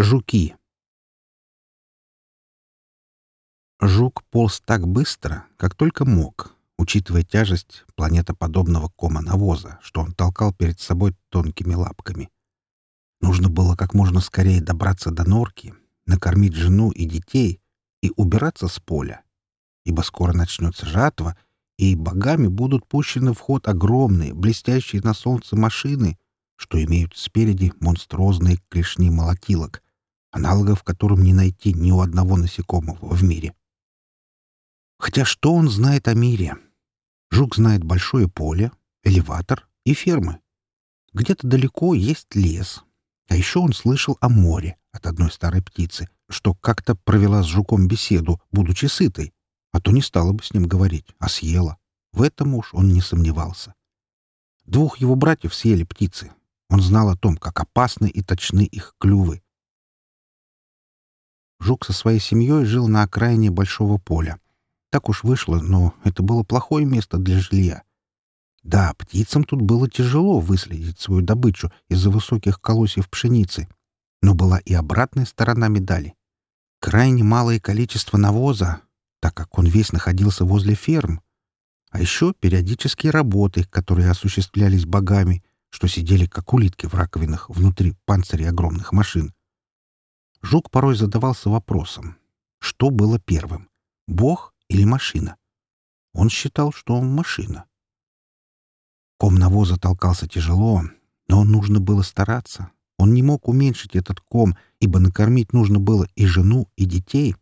Жуки. Жук полз так быстро, как только мог, учитывая тяжесть планетоподобного кома навоза, что он толкал перед собой тонкими лапками. Нужно было как можно скорее добраться до норки, накормить жену и детей и убираться с поля, ибо скоро начнется жатва, и богами будут пущены в ход огромные, блестящие на солнце машины, что имеют спереди монструозные клешни молотилок — аналогов которым не найти ни у одного насекомого в мире. Хотя что он знает о мире? Жук знает большое поле, элеватор и фермы. Где-то далеко есть лес. А еще он слышал о море от одной старой птицы, что как-то провела с жуком беседу, будучи сытой, а то не стала бы с ним говорить, а съела. В этом уж он не сомневался. Двух его братьев съели птицы. Он знал о том, как опасны и точны их клювы, Жук со своей семьей жил на окраине большого поля. Так уж вышло, но это было плохое место для жилья. Да, птицам тут было тяжело выследить свою добычу из-за высоких колосьев пшеницы, но была и обратная сторона медали. Крайне малое количество навоза, так как он весь находился возле ферм, а еще периодические работы, которые осуществлялись богами, что сидели как улитки в раковинах внутри панцирей огромных машин. Жук порой задавался вопросом, что было первым — бог или машина? Он считал, что машина. Ком навоза толкался тяжело, но нужно было стараться. Он не мог уменьшить этот ком, ибо накормить нужно было и жену, и детей.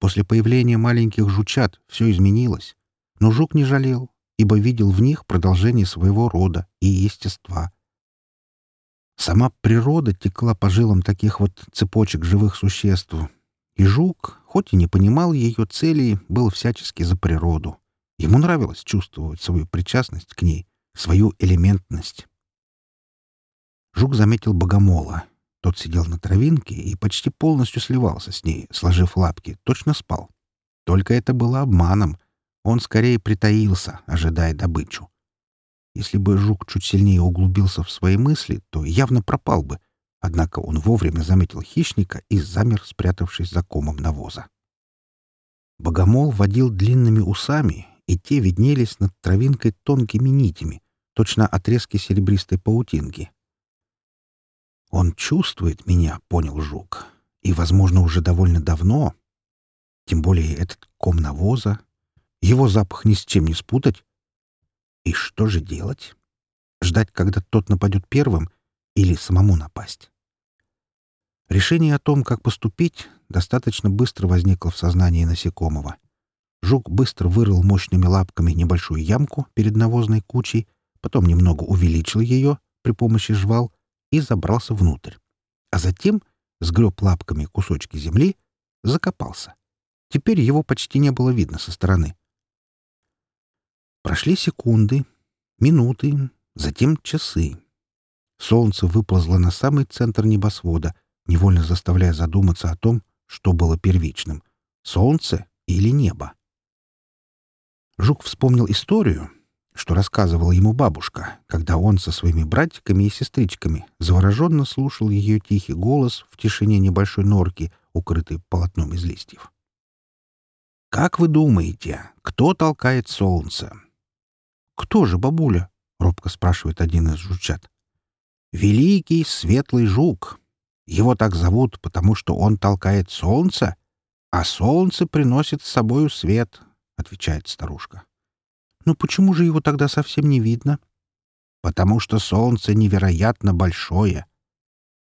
После появления маленьких жучат все изменилось. Но жук не жалел, ибо видел в них продолжение своего рода и естества — Сама природа текла по жилам таких вот цепочек живых существ. И жук, хоть и не понимал ее целей, был всячески за природу. Ему нравилось чувствовать свою причастность к ней, свою элементность. Жук заметил богомола. Тот сидел на травинке и почти полностью сливался с ней, сложив лапки, точно спал. Только это было обманом. Он скорее притаился, ожидая добычу. Если бы жук чуть сильнее углубился в свои мысли, то явно пропал бы. Однако он вовремя заметил хищника и замер, спрятавшись за комом навоза. Богомол водил длинными усами, и те виднелись над травинкой тонкими нитями, точно отрезки серебристой паутинки. «Он чувствует меня», — понял жук, — «и, возможно, уже довольно давно. Тем более этот ком навоза. Его запах ни с чем не спутать, и что же делать? Ждать, когда тот нападет первым, или самому напасть? Решение о том, как поступить, достаточно быстро возникло в сознании насекомого. Жук быстро вырыл мощными лапками небольшую ямку перед навозной кучей, потом немного увеличил ее при помощи жвал и забрался внутрь. А затем сгреб лапками кусочки земли, закопался. Теперь его почти не было видно со стороны. Прошли секунды, минуты, затем часы. Солнце выползло на самый центр небосвода, невольно заставляя задуматься о том, что было первичным — солнце или небо. Жук вспомнил историю, что рассказывала ему бабушка, когда он со своими братиками и сестричками завороженно слушал ее тихий голос в тишине небольшой норки, укрытой полотном из листьев. «Как вы думаете, кто толкает солнце?» «Кто же, бабуля?» — робко спрашивает один из жучат. «Великий светлый жук. Его так зовут, потому что он толкает солнце, а солнце приносит с собою свет», — отвечает старушка. «Но почему же его тогда совсем не видно?» «Потому что солнце невероятно большое».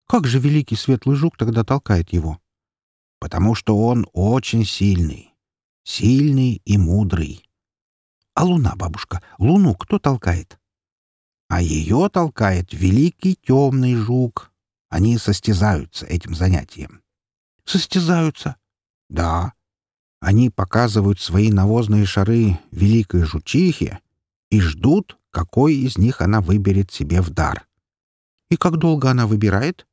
«Как же великий светлый жук тогда толкает его?» «Потому что он очень сильный, сильный и мудрый». А луна, бабушка, луну кто толкает? А ее толкает великий темный жук. Они состязаются этим занятием. Состязаются? Да. Они показывают свои навозные шары великой жучихе и ждут, какой из них она выберет себе в дар. И как долго она выбирает?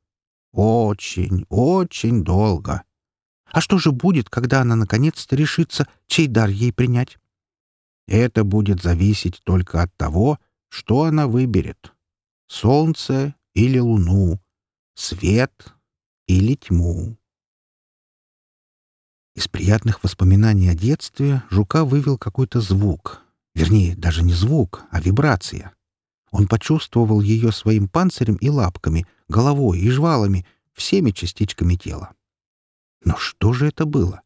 Очень, очень долго. А что же будет, когда она наконец-то решится, чей дар ей принять? Это будет зависеть только от того, что она выберет. Солнце или луну, свет или тьму. Из приятных воспоминаний о детстве жука вывел какой-то звук. Вернее, даже не звук, а вибрация. Он почувствовал ее своим панцирем и лапками, головой и жвалами, всеми частичками тела. Но что же это было?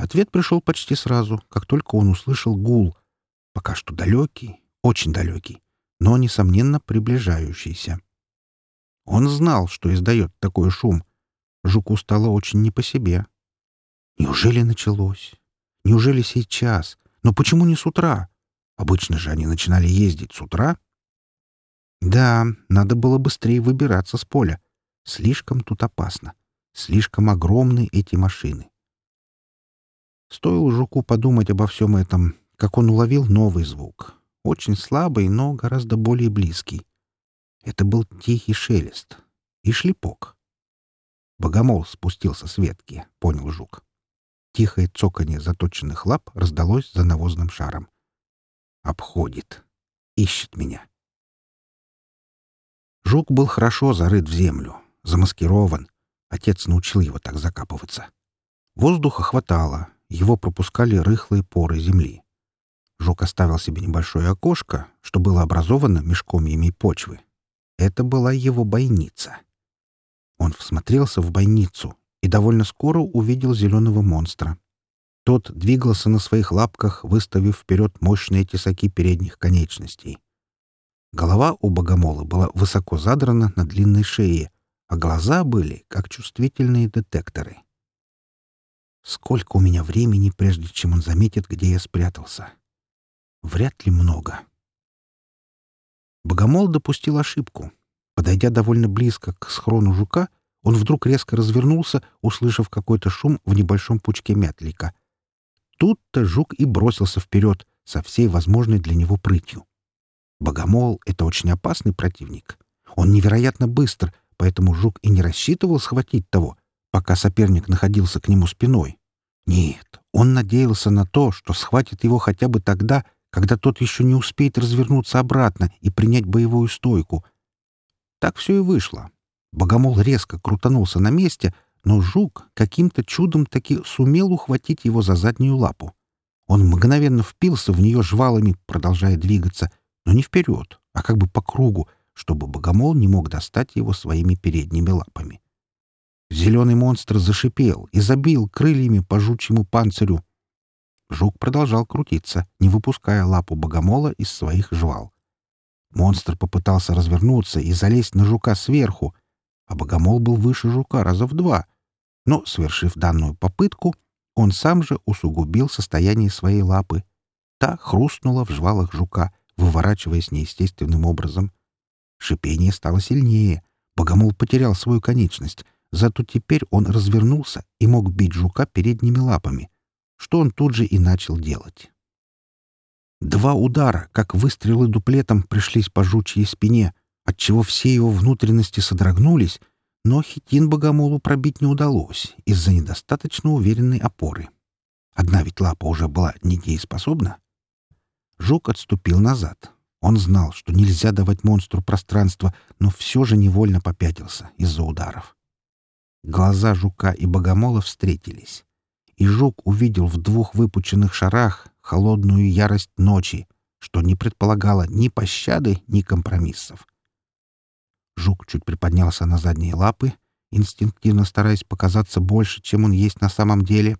Ответ пришел почти сразу, как только он услышал гул, пока что далекий, очень далекий, но, несомненно, приближающийся. Он знал, что издает такой шум. Жуку стало очень не по себе. Неужели началось? Неужели сейчас? Но почему не с утра? Обычно же они начинали ездить с утра. Да, надо было быстрее выбираться с поля. Слишком тут опасно. Слишком огромны эти машины. Стоило жуку подумать обо всем этом, как он уловил новый звук. Очень слабый, но гораздо более близкий. Это был тихий шелест и шлепок. Богомол спустился с ветки, понял жук. Тихое цоканье заточенных лап раздалось за навозным шаром. Обходит. Ищет меня. Жук был хорошо зарыт в землю, замаскирован. Отец научил его так закапываться. Воздуха хватало, его пропускали рыхлые поры земли. Жук оставил себе небольшое окошко, что было образовано мешкомьями почвы. Это была его бойница. Он всмотрелся в бойницу, и довольно скоро увидел зеленого монстра. Тот двигался на своих лапках, выставив вперед мощные тесаки передних конечностей. Голова у богомола была высоко задрана на длинной шее, а глаза были как чувствительные детекторы. Сколько у меня времени, прежде чем он заметит, где я спрятался? Вряд ли много. Богомол допустил ошибку. Подойдя довольно близко к схрону жука, он вдруг резко развернулся, услышав какой-то шум в небольшом пучке мятлика. Тут-то жук и бросился вперед со всей возможной для него прытью. Богомол — это очень опасный противник. Он невероятно быстр, поэтому жук и не рассчитывал схватить того, пока соперник находился к нему спиной. Нет, он надеялся на то, что схватит его хотя бы тогда, когда тот еще не успеет развернуться обратно и принять боевую стойку. Так все и вышло. Богомол резко крутанулся на месте, но жук каким-то чудом таки сумел ухватить его за заднюю лапу. Он мгновенно впился в нее жвалами, продолжая двигаться, но не вперед, а как бы по кругу, чтобы богомол не мог достать его своими передними лапами. Зеленый монстр зашипел и забил крыльями по жучьему панцирю. Жук продолжал крутиться, не выпуская лапу богомола из своих жвал. Монстр попытался развернуться и залезть на жука сверху, а богомол был выше жука раза в два. Но, совершив данную попытку, он сам же усугубил состояние своей лапы. Та хрустнула в жвалах жука, выворачиваясь неестественным образом. Шипение стало сильнее. Богомол потерял свою конечность, зато теперь он развернулся и мог бить жука передними лапами, что он тут же и начал делать. Два удара, как выстрелы дуплетом, пришлись по жучьей спине, отчего все его внутренности содрогнулись, но хитин богомолу пробить не удалось из-за недостаточно уверенной опоры. Одна ведь лапа уже была недееспособна. Жук отступил назад. Он знал, что нельзя давать монстру пространство, но все же невольно попятился из-за ударов. Глаза жука и богомола встретились, и жук увидел в двух выпученных шарах холодную ярость ночи, что не предполагало ни пощады, ни компромиссов. Жук чуть приподнялся на задние лапы, инстинктивно стараясь показаться больше, чем он есть на самом деле,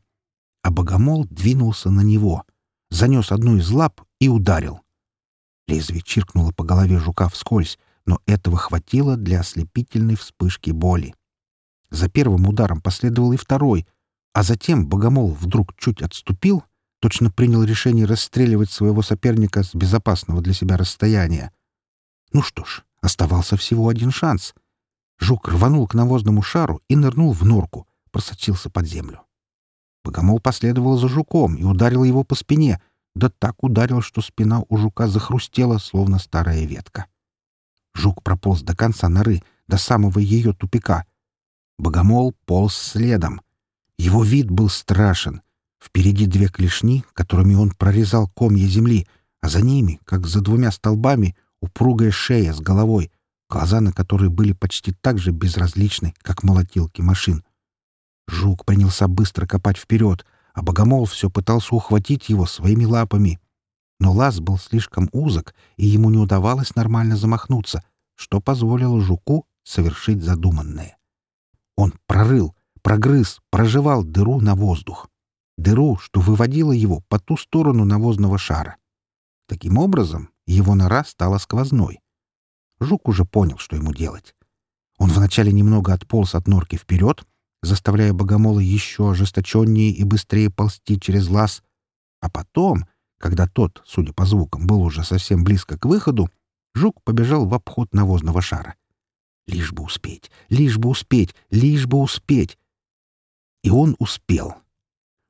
а богомол двинулся на него, занес одну из лап и ударил. Лезвие чиркнуло по голове жука вскользь, но этого хватило для ослепительной вспышки боли. За первым ударом последовал и второй, а затем богомол вдруг чуть отступил, точно принял решение расстреливать своего соперника с безопасного для себя расстояния. Ну что ж, Оставался всего один шанс. Жук рванул к навозному шару и нырнул в норку, просочился под землю. Богомол последовал за жуком и ударил его по спине, да так ударил, что спина у жука захрустела, словно старая ветка. Жук прополз до конца норы, до самого ее тупика. Богомол полз следом. Его вид был страшен. Впереди две клешни, которыми он прорезал комья земли, а за ними, как за двумя столбами, упругая шея с головой, глаза на которые были почти так же безразличны, как молотилки машин. Жук принялся быстро копать вперед, а богомол все пытался ухватить его своими лапами. Но лаз был слишком узок, и ему не удавалось нормально замахнуться, что позволило жуку совершить задуманное. Он прорыл, прогрыз, прожевал дыру на воздух. Дыру, что выводило его по ту сторону навозного шара. Таким образом, его нора стала сквозной. Жук уже понял, что ему делать. Он вначале немного отполз от норки вперед, заставляя богомола еще ожесточеннее и быстрее ползти через лаз, а потом, когда тот, судя по звукам, был уже совсем близко к выходу, жук побежал в обход навозного шара. Лишь бы успеть, лишь бы успеть, лишь бы успеть. И он успел.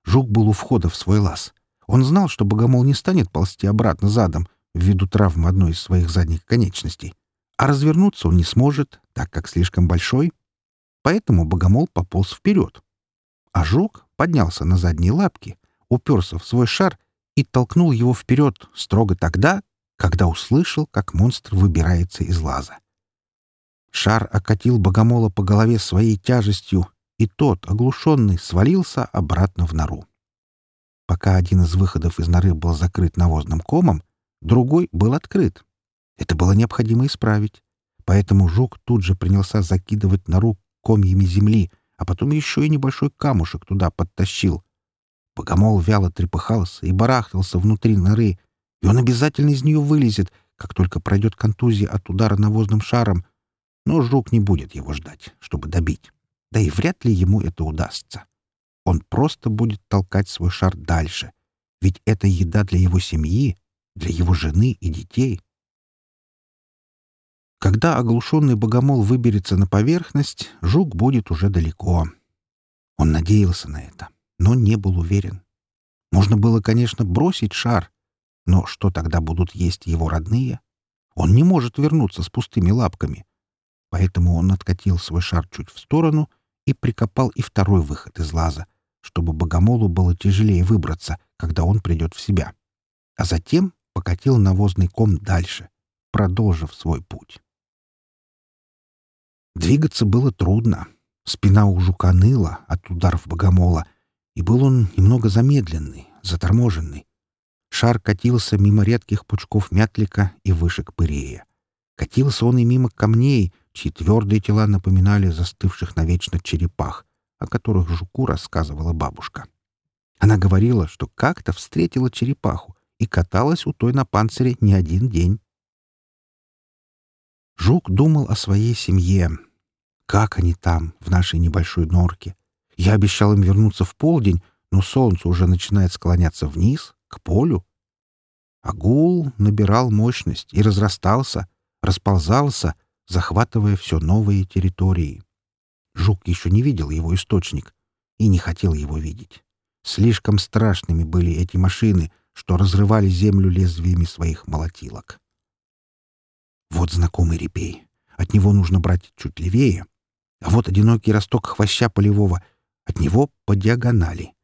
Жук был у входа в свой лаз. Он знал, что богомол не станет ползти обратно задом ввиду травмы одной из своих задних конечностей. А развернуться он не сможет, так как слишком большой. Поэтому богомол пополз вперед. А жук поднялся на задние лапки, уперся в свой шар и толкнул его вперед строго тогда, когда услышал, как монстр выбирается из лаза. Шар окатил богомола по голове своей тяжестью, и тот, оглушенный, свалился обратно в нору. Пока один из выходов из норы был закрыт навозным комом, другой был открыт. Это было необходимо исправить. Поэтому жук тут же принялся закидывать нору комьями земли, а потом еще и небольшой камушек туда подтащил. Богомол вяло трепыхался и барахтался внутри норы, и он обязательно из нее вылезет, как только пройдет контузия от удара навозным шаром, но жук не будет его ждать, чтобы добить. Да и вряд ли ему это удастся. Он просто будет толкать свой шар дальше, ведь это еда для его семьи, для его жены и детей. Когда оглушенный богомол выберется на поверхность, жук будет уже далеко. Он надеялся на это, но не был уверен. Можно было, конечно, бросить шар, но что тогда будут есть его родные? Он не может вернуться с пустыми лапками. Поэтому он откатил свой шар чуть в сторону и прикопал и второй выход из лаза, чтобы богомолу было тяжелее выбраться, когда он придет в себя. А затем покатил навозный ком дальше, продолжив свой путь. Двигаться было трудно. Спина у жука ныла от ударов богомола, и был он немного замедленный, заторможенный. Шар катился мимо редких пучков мятлика и вышек пырея. Катился он и мимо камней, чьи твердые тела напоминали застывших навечно черепах, о которых жуку рассказывала бабушка. Она говорила, что как-то встретила черепаху и каталась у той на панцире не один день. Жук думал о своей семье. Как они там, в нашей небольшой норке? Я обещал им вернуться в полдень, но солнце уже начинает склоняться вниз, к полю. Агул набирал мощность и разрастался, расползался, захватывая все новые территории. Жук еще не видел его источник и не хотел его видеть. Слишком страшными были эти машины, что разрывали землю лезвиями своих молотилок. Вот знакомый репей. От него нужно брать чуть левее. А вот одинокий росток хвоща полевого. От него по диагонали.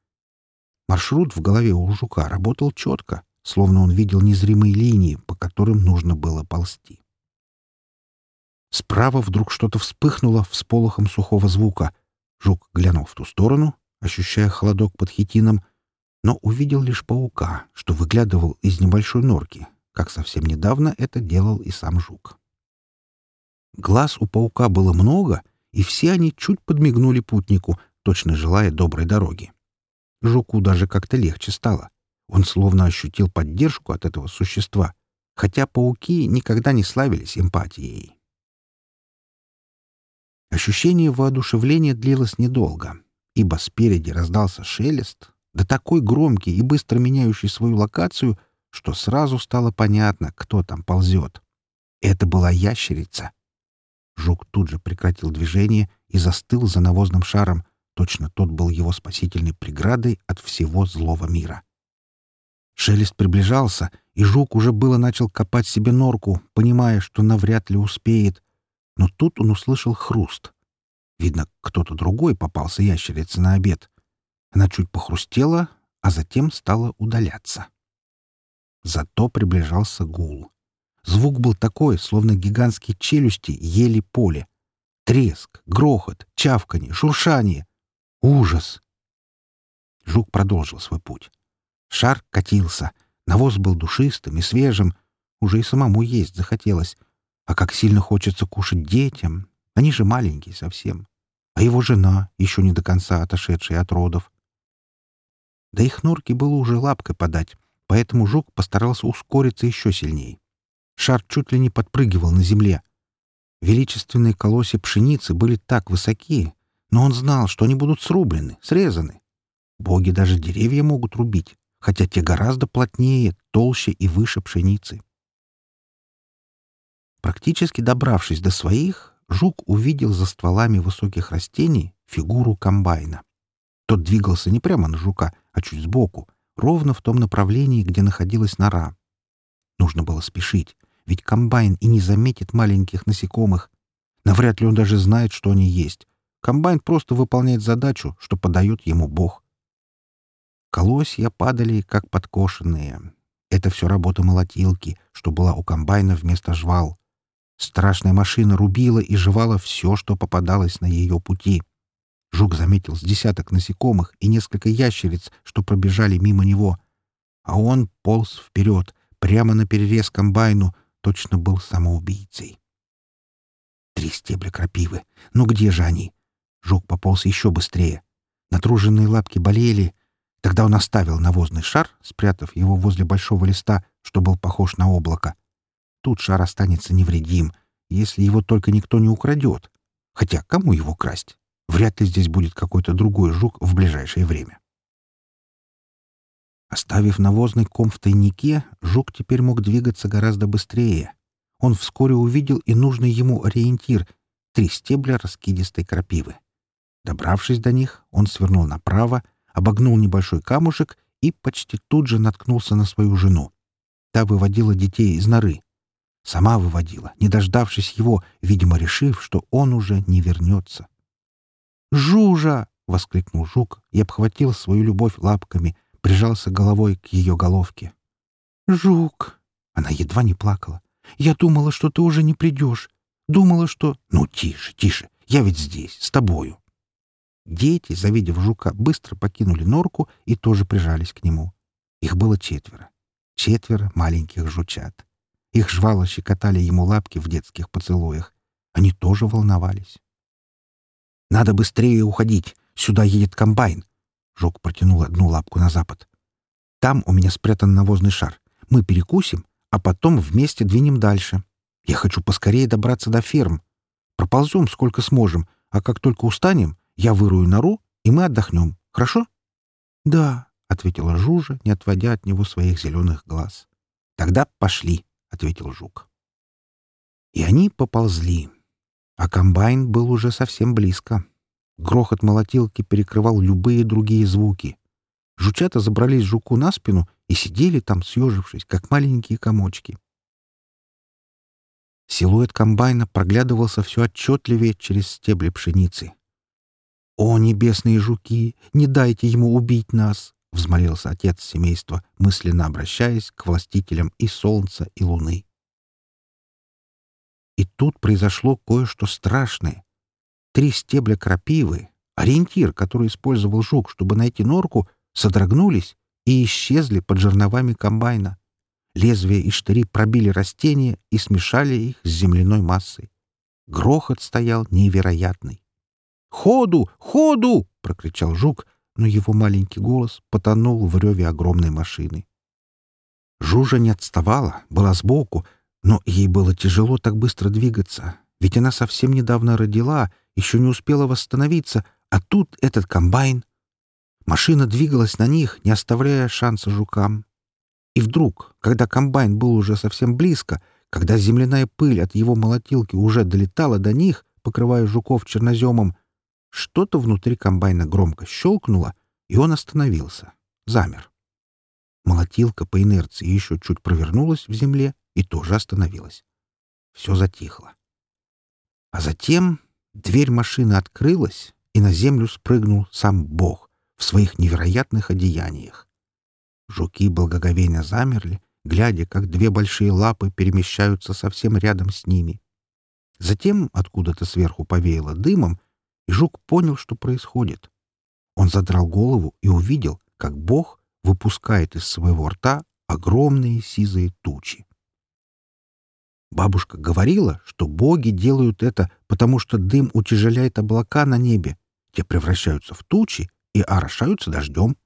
Маршрут в голове у жука работал четко, словно он видел незримые линии, по которым нужно было ползти. Справа вдруг что-то вспыхнуло всполохом сухого звука. Жук глянул в ту сторону, ощущая холодок под хитином, но увидел лишь паука, что выглядывал из небольшой норки, как совсем недавно это делал и сам жук. Глаз у паука было много, и все они чуть подмигнули путнику, точно желая доброй дороги. Жуку даже как-то легче стало. Он словно ощутил поддержку от этого существа, хотя пауки никогда не славились эмпатией. Ощущение воодушевления длилось недолго, ибо спереди раздался шелест, да такой громкий и быстро меняющий свою локацию, что сразу стало понятно, кто там ползет. Это была ящерица. Жук тут же прекратил движение и застыл за навозным шаром, точно тот был его спасительной преградой от всего злого мира. Шелест приближался, и жук уже было начал копать себе норку, понимая, что навряд ли успеет, но тут он услышал хруст. Видно, кто-то другой попался ящерице на обед. Она чуть похрустела, а затем стала удаляться. Зато приближался гул. Звук был такой, словно гигантские челюсти ели поле. Треск, грохот, чавканье, шуршание. Ужас! Жук продолжил свой путь. Шар катился. Навоз был душистым и свежим. Уже и самому есть захотелось. А как сильно хочется кушать детям. Они же маленькие совсем. А его жена, еще не до конца отошедшая от родов. Да их норки было уже лапкой подать, поэтому жук постарался ускориться еще сильнее. Шар чуть ли не подпрыгивал на земле. Величественные колосья пшеницы были так высоки, но он знал, что они будут срублены, срезаны. Боги даже деревья могут рубить, хотя те гораздо плотнее, толще и выше пшеницы. Практически добравшись до своих, жук увидел за стволами высоких растений фигуру комбайна. Тот двигался не прямо на жука, а чуть сбоку, ровно в том направлении, где находилась нора. Нужно было спешить, ведь комбайн и не заметит маленьких насекомых. Навряд ли он даже знает, что они есть. Комбайн просто выполняет задачу, что подает ему Бог. Колосья падали, как подкошенные. Это все работа молотилки, что была у комбайна вместо жвал. Страшная машина рубила и жевала все, что попадалось на ее пути. Жук заметил с десяток насекомых и несколько ящериц, что пробежали мимо него. А он полз вперед, прямо на перерез комбайну, точно был самоубийцей. Три стебля крапивы. Ну где же они? Жук пополз еще быстрее. Натруженные лапки болели. Тогда он оставил навозный шар, спрятав его возле большого листа, что был похож на облако. Тут шар останется невредим, если его только никто не украдет. Хотя кому его красть? Вряд ли здесь будет какой-то другой жук в ближайшее время. Оставив навозный ком в тайнике, жук теперь мог двигаться гораздо быстрее. Он вскоре увидел и нужный ему ориентир — три стебля раскидистой крапивы. Добравшись до них, он свернул направо, обогнул небольшой камушек и почти тут же наткнулся на свою жену. Та выводила детей из норы. Сама выводила, не дождавшись его, видимо, решив, что он уже не вернется. «Жужа!» — воскликнул жук и обхватил свою любовь лапками, прижался головой к ее головке. «Жук!» — она едва не плакала. «Я думала, что ты уже не придешь. Думала, что...» «Ну, тише, тише, я ведь здесь, с тобою». Дети, завидев жука, быстро покинули норку и тоже прижались к нему. Их было четверо. Четверо маленьких жучат. Их жвало щекотали ему лапки в детских поцелуях. Они тоже волновались. «Надо быстрее уходить. Сюда едет комбайн». Жук протянул одну лапку на запад. «Там у меня спрятан навозный шар. Мы перекусим, а потом вместе двинем дальше. Я хочу поскорее добраться до ферм. Проползем сколько сможем, а как только устанем, я вырую нору, и мы отдохнем. Хорошо?» «Да», — ответила Жужа, не отводя от него своих зеленых глаз. «Тогда пошли», — ответил жук. И они поползли. А комбайн был уже совсем близко. Грохот молотилки перекрывал любые другие звуки. Жучата забрались жуку на спину и сидели там, съежившись, как маленькие комочки. Силуэт комбайна проглядывался все отчетливее через стебли пшеницы. «О, небесные жуки, не дайте ему убить нас!» — взмолился отец семейства, мысленно обращаясь к властителям и солнца, и луны. И тут произошло кое-что страшное. Три стебля крапивы, ориентир, который использовал жук, чтобы найти норку, содрогнулись и исчезли под жерновами комбайна. Лезвия и штыри пробили растения и смешали их с земляной массой. Грохот стоял невероятный. «Ходу! Ходу!» — прокричал жук, но его маленький голос потонул в реве огромной машины. Жужа не отставала, была сбоку, но ей было тяжело так быстро двигаться, ведь она совсем недавно родила, еще не успела восстановиться, а тут этот комбайн. Машина двигалась на них, не оставляя шанса жукам. И вдруг, когда комбайн был уже совсем близко, когда земляная пыль от его молотилки уже долетала до них, покрывая жуков черноземом, что-то внутри комбайна громко щелкнуло, и он остановился, замер. Молотилка по инерции еще чуть провернулась в земле и тоже остановилась. Все затихло. А затем дверь машины открылась, и на землю спрыгнул сам Бог в своих невероятных одеяниях. Жуки благоговейно замерли, глядя, как две большие лапы перемещаются совсем рядом с ними. Затем откуда-то сверху повеяло дымом, и жук понял, что происходит. Он задрал голову и увидел, как Бог выпускает из своего рта огромные сизые тучи. Бабушка говорила, что боги делают это, потому что дым утяжеляет облака на небе, те превращаются в тучи и орошаются дождем.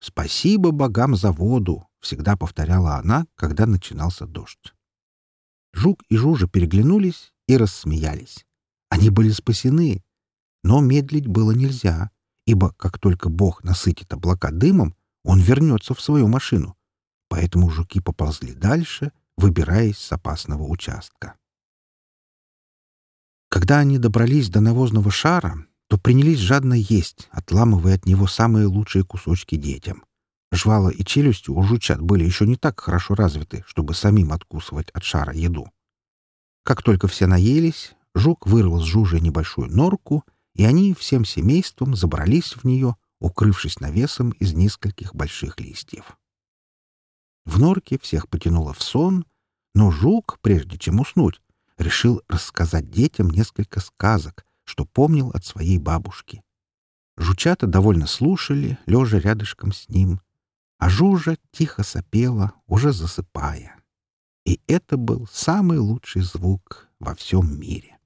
«Спасибо богам за воду», — всегда повторяла она, когда начинался дождь. Жук и Жужа переглянулись и рассмеялись. Они были спасены, но медлить было нельзя, ибо как только бог насытит облака дымом, он вернется в свою машину. Поэтому жуки поползли дальше, выбираясь с опасного участка. Когда они добрались до навозного шара, то принялись жадно есть, отламывая от него самые лучшие кусочки детям. Жвала и челюсти у жучат были еще не так хорошо развиты, чтобы самим откусывать от шара еду. Как только все наелись, жук вырвал с жужи небольшую норку, и они всем семейством забрались в нее, укрывшись навесом из нескольких больших листьев. В норке всех потянуло в сон, но жук, прежде чем уснуть, решил рассказать детям несколько сказок, что помнил от своей бабушки. Жучата довольно слушали, лежа рядышком с ним, а Жужа тихо сопела, уже засыпая. И это был самый лучший звук во всем мире.